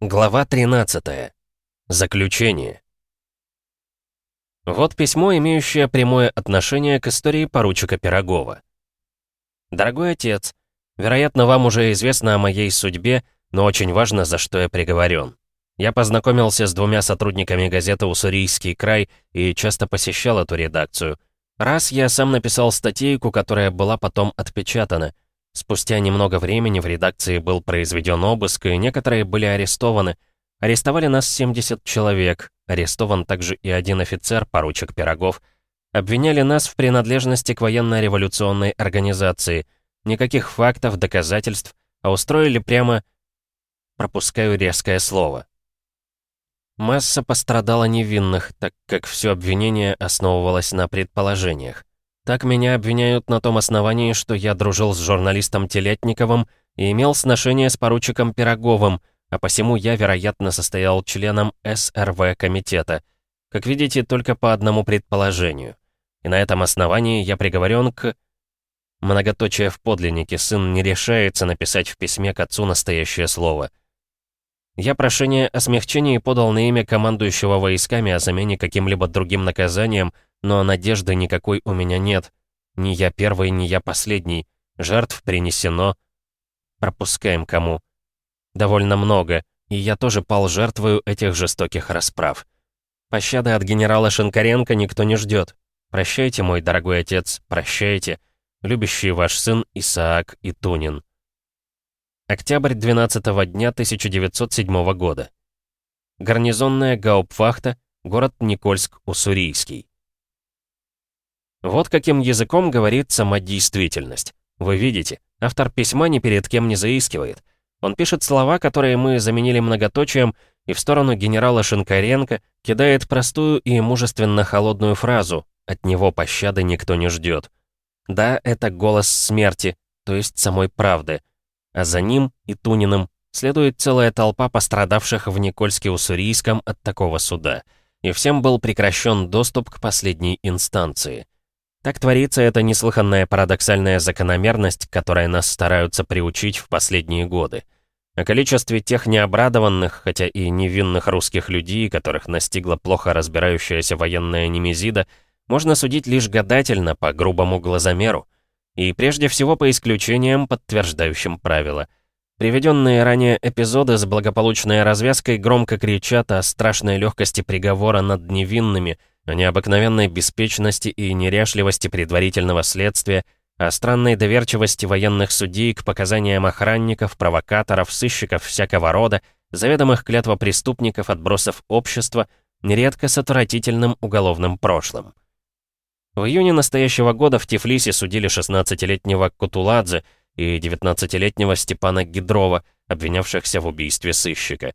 Глава 13. Заключение. Вот письмо, имеющее прямое отношение к истории поручика Пирогова. «Дорогой отец, вероятно, вам уже известно о моей судьбе, но очень важно, за что я приговорен. Я познакомился с двумя сотрудниками газеты «Уссурийский край» и часто посещал эту редакцию. Раз я сам написал статейку, которая была потом отпечатана — Спустя немного времени в редакции был произведен обыск, и некоторые были арестованы. Арестовали нас 70 человек, арестован также и один офицер, поручик Пирогов. Обвиняли нас в принадлежности к военно-революционной организации. Никаких фактов, доказательств, а устроили прямо... Пропускаю резкое слово. Масса пострадала невинных, так как все обвинение основывалось на предположениях. Так меня обвиняют на том основании, что я дружил с журналистом Телетниковым и имел сношение с поручиком Пироговым, а посему я, вероятно, состоял членом СРВ комитета. Как видите, только по одному предположению. И на этом основании я приговорен к... Многоточие в подлиннике сын не решается написать в письме к отцу настоящее слово. Я прошение о смягчении подал на имя командующего войсками о замене каким-либо другим наказанием — но надежды никакой у меня нет. Ни я первый, ни я последний. Жертв принесено. Пропускаем кому. Довольно много, и я тоже пал жертвою этих жестоких расправ. Пощады от генерала Шинкаренко никто не ждет. Прощайте, мой дорогой отец, прощайте. Любящий ваш сын Исаак Итунин. Октябрь 12 -го дня 1907 года. Гарнизонная гауптвахта, город Никольск-Уссурийский. Вот каким языком говорит сама действительность. Вы видите, автор письма ни перед кем не заискивает. Он пишет слова, которые мы заменили многоточием, и в сторону генерала Шинкаренко кидает простую и мужественно холодную фразу «От него пощады никто не ждет». Да, это голос смерти, то есть самой правды. А за ним и Туниным следует целая толпа пострадавших в Никольске-Уссурийском от такого суда. И всем был прекращен доступ к последней инстанции. Так творится эта неслыханная парадоксальная закономерность, которая нас стараются приучить в последние годы. О количестве тех необрадованных, хотя и невинных русских людей, которых настигла плохо разбирающаяся военная немезида, можно судить лишь гадательно, по грубому глазомеру. И прежде всего по исключениям, подтверждающим правила. Приведенные ранее эпизоды с благополучной развязкой громко кричат о страшной легкости приговора над невинными – о необыкновенной беспечности и неряшливости предварительного следствия, о странной доверчивости военных судей к показаниям охранников, провокаторов, сыщиков всякого рода, заведомых клятвопреступников, отбросов общества, нередко с отвратительным уголовным прошлым. В июне настоящего года в Тифлисе судили 16-летнего Кутуладзе и 19-летнего Степана Гидрова, обвинявшихся в убийстве сыщика.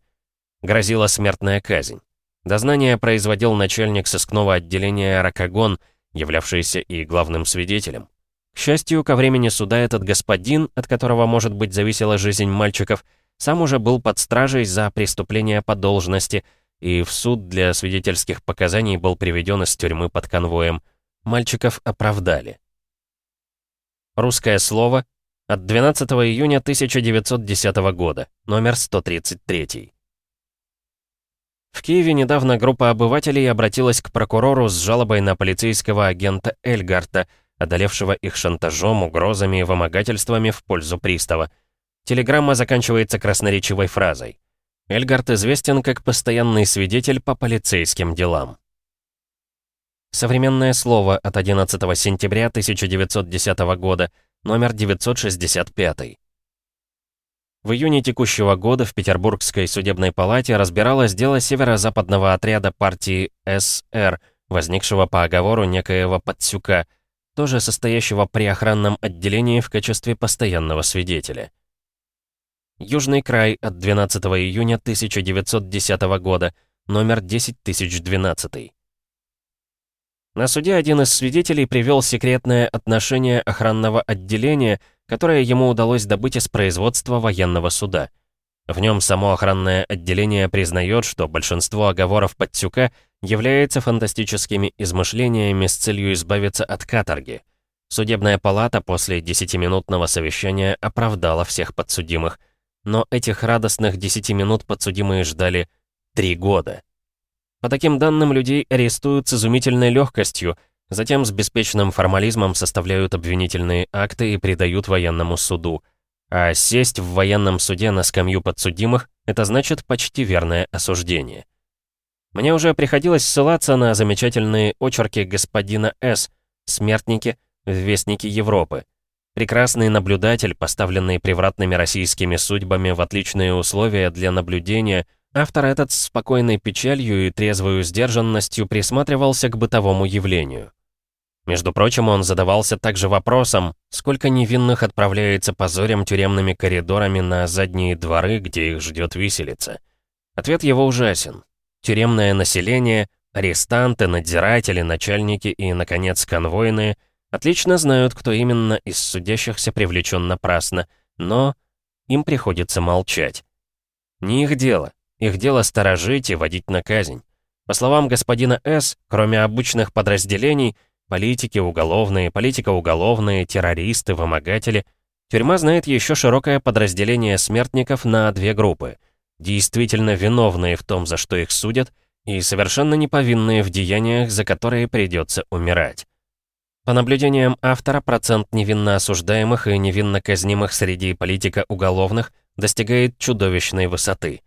Грозила смертная казнь. Дознание производил начальник сыскного отделения Ракагон, являвшийся и главным свидетелем. К счастью, ко времени суда этот господин, от которого, может быть, зависела жизнь мальчиков, сам уже был под стражей за преступление по должности, и в суд для свидетельских показаний был приведен из тюрьмы под конвоем. Мальчиков оправдали. Русское слово от 12 июня 1910 года, номер 133. В Киеве недавно группа обывателей обратилась к прокурору с жалобой на полицейского агента Эльгарта, одолевшего их шантажом, угрозами и вымогательствами в пользу пристава. Телеграмма заканчивается красноречивой фразой. Эльгард известен как постоянный свидетель по полицейским делам. Современное слово от 11 сентября 1910 года, номер 965. В июне текущего года в Петербургской судебной палате разбиралось дело северо-западного отряда партии СР, возникшего по оговору некоего Подсюка, тоже состоящего при охранном отделении в качестве постоянного свидетеля. Южный край от 12 июня 1910 года, номер 10012. На суде один из свидетелей привел секретное отношение охранного отделения – которое ему удалось добыть из производства военного суда. В нем само охранное отделение признает, что большинство оговоров Подтюка является фантастическими измышлениями с целью избавиться от каторги. Судебная палата после десятиминутного совещания оправдала всех подсудимых. Но этих радостных 10 минут подсудимые ждали 3 года. По таким данным, людей арестуют с изумительной легкостью, затем с беспечным формализмом составляют обвинительные акты и предают военному суду. А сесть в военном суде на скамью подсудимых — это значит почти верное осуждение. Мне уже приходилось ссылаться на замечательные очерки господина С. «Смертники» в Вестнике Европы. Прекрасный наблюдатель, поставленный превратными российскими судьбами в отличные условия для наблюдения, автор этот с спокойной печалью и трезвой сдержанностью присматривался к бытовому явлению. Между прочим, он задавался также вопросом, сколько невинных отправляется позорем тюремными коридорами на задние дворы, где их ждет виселица. Ответ его ужасен. Тюремное население, арестанты, надзиратели, начальники и, наконец, конвойные отлично знают, кто именно из судящихся привлечен напрасно, но им приходится молчать. Не их дело. Их дело сторожить и водить на казнь. По словам господина С., кроме обычных подразделений, политики уголовные, политико-уголовные, террористы, вымогатели, тюрьма знает еще широкое подразделение смертников на две группы — действительно виновные в том, за что их судят, и совершенно неповинные в деяниях, за которые придется умирать. По наблюдениям автора, процент невинно осуждаемых и невинно казнимых среди политика-уголовных достигает чудовищной высоты.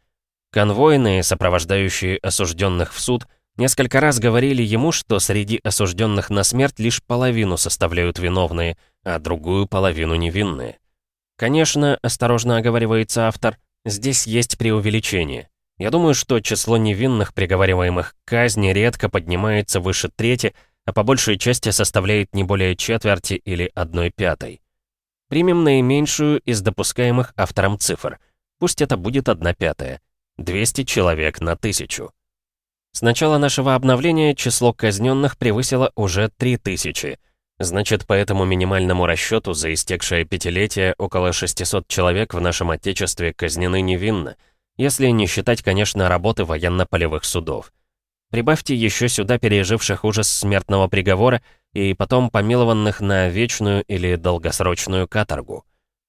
Конвойные, сопровождающие осужденных в суд, несколько раз говорили ему, что среди осужденных на смерть лишь половину составляют виновные, а другую половину невинные. Конечно, осторожно оговаривается автор, Здесь есть преувеличение. Я думаю, что число невинных, приговариваемых к казни, редко поднимается выше трети, а по большей части составляет не более четверти или одной пятой. Примем наименьшую из допускаемых автором цифр. Пусть это будет одна пятая. 200 человек на тысячу. С начала нашего обновления число казненных превысило уже 3000. Значит, по этому минимальному расчету за истекшее пятилетие около 600 человек в нашем Отечестве казнены невинно, если не считать, конечно, работы военно-полевых судов. Прибавьте еще сюда переживших ужас смертного приговора и потом помилованных на вечную или долгосрочную каторгу.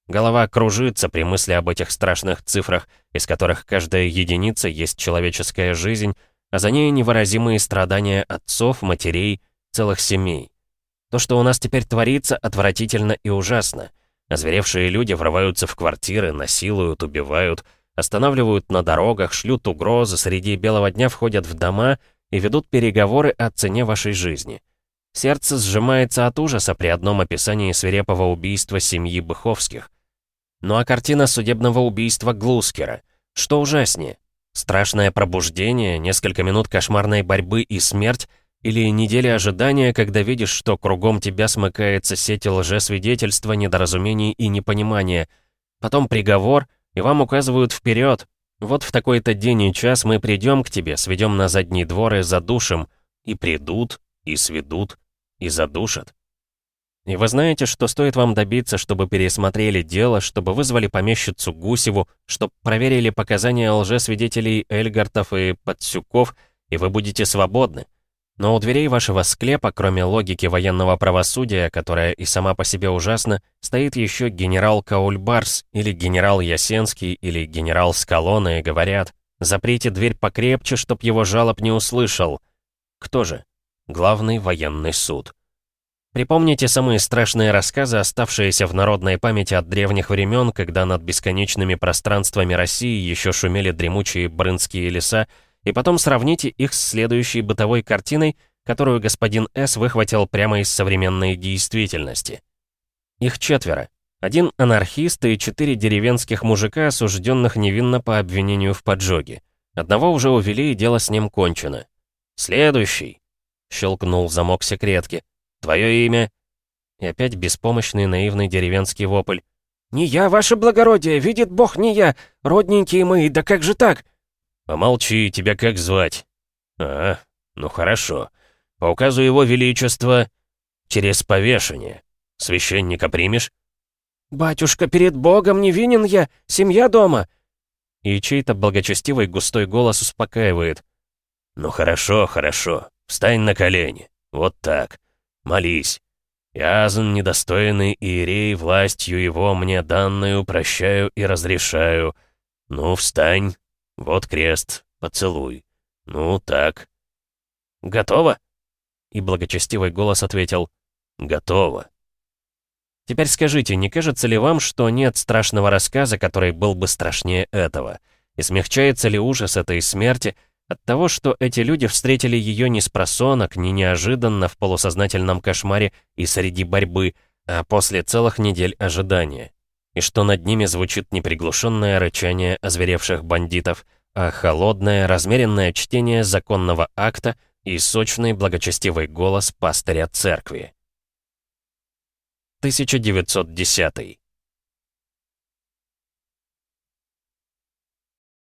Голова кружится при мысли об этих страшных цифрах, из которых каждая единица есть человеческая жизнь, а за ней невыразимые страдания отцов, матерей, целых семей. То, что у нас теперь творится, отвратительно и ужасно. Озверевшие люди врываются в квартиры, насилуют, убивают, останавливают на дорогах, шлют угрозы, среди белого дня входят в дома и ведут переговоры о цене вашей жизни. Сердце сжимается от ужаса при одном описании свирепого убийства семьи Быховских. Ну а картина судебного убийства Глускера. Что ужаснее? Страшное пробуждение, несколько минут кошмарной борьбы и смерть или недели ожидания, когда видишь, что кругом тебя смыкается сеть лжесвидетельства, недоразумений и непонимания. Потом приговор, и вам указывают вперед. Вот в такой-то день и час мы придем к тебе, сведем на задний двор и задушим. И придут, и сведут, и задушат. И вы знаете, что стоит вам добиться, чтобы пересмотрели дело, чтобы вызвали помещицу Гусеву, чтобы проверили показания лжесвидетелей Эльгартов и Подсюков, и вы будете свободны. Но у дверей вашего склепа, кроме логики военного правосудия, которая и сама по себе ужасна, стоит еще генерал Каульбарс, или генерал Ясенский, или генерал Скалона и говорят, заприте дверь покрепче, чтоб его жалоб не услышал. Кто же? Главный военный суд. Припомните самые страшные рассказы, оставшиеся в народной памяти от древних времен, когда над бесконечными пространствами России еще шумели дремучие брынские леса, и потом сравните их с следующей бытовой картиной, которую господин С. выхватил прямо из современной действительности. Их четверо. Один анархист и четыре деревенских мужика, осужденных невинно по обвинению в поджоге. Одного уже увели, и дело с ним кончено. «Следующий!» — щелкнул замок секретки. «Твое имя?» И опять беспомощный наивный деревенский вопль. «Не я, ваше благородие, видит Бог, не я! Родненькие мои, да как же так? «Помолчи, тебя как звать?» «А, ну хорошо. По указу его величества, через повешение. Священника примешь?» «Батюшка, перед Богом не винен я, семья дома!» И чей-то благочестивый густой голос успокаивает. «Ну хорошо, хорошо. Встань на колени. Вот так. Молись. «Язн, недостойный Иерей, властью его мне данную прощаю и разрешаю. Ну, встань, вот крест, поцелуй. Ну, так». «Готово?» И благочестивый голос ответил «Готово». Теперь скажите, не кажется ли вам, что нет страшного рассказа, который был бы страшнее этого? И смягчается ли ужас этой смерти от того, что эти люди встретили ее не с просонок, не неожиданно в полусознательном кошмаре и среди борьбы, а после целых недель ожидания? И что над ними звучит не приглушенное рычание озверевших бандитов, а холодное, размеренное чтение законного акта и сочный благочестивый голос пастыря церкви. 1910